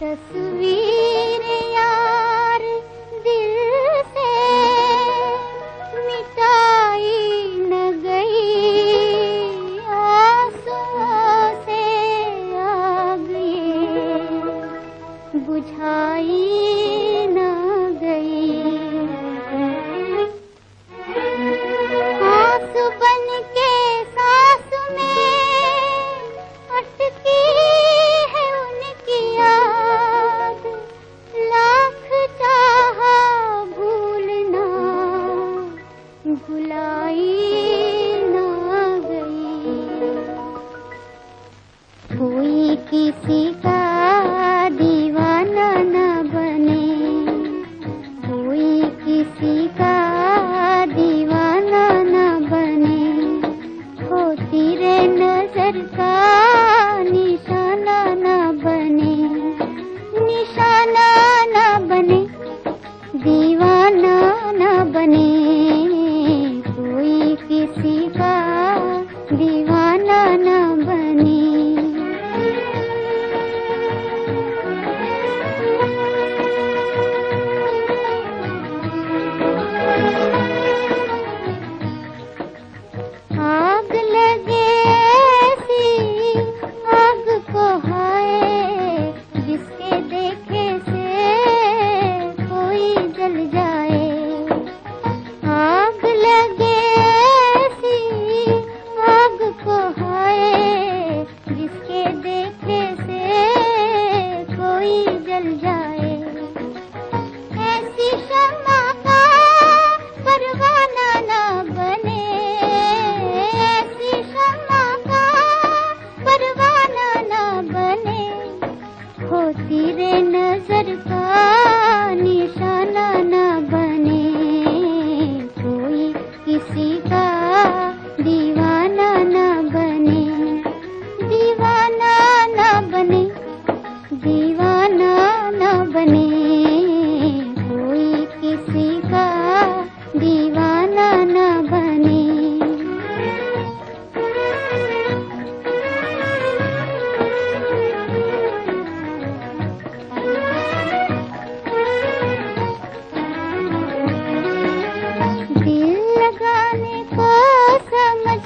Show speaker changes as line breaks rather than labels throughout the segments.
तस्वीर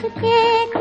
Okay.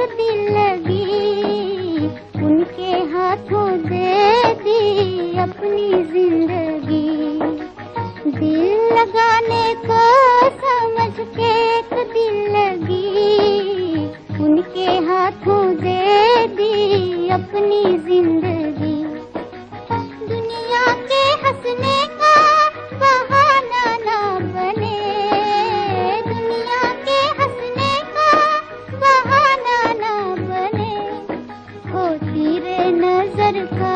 का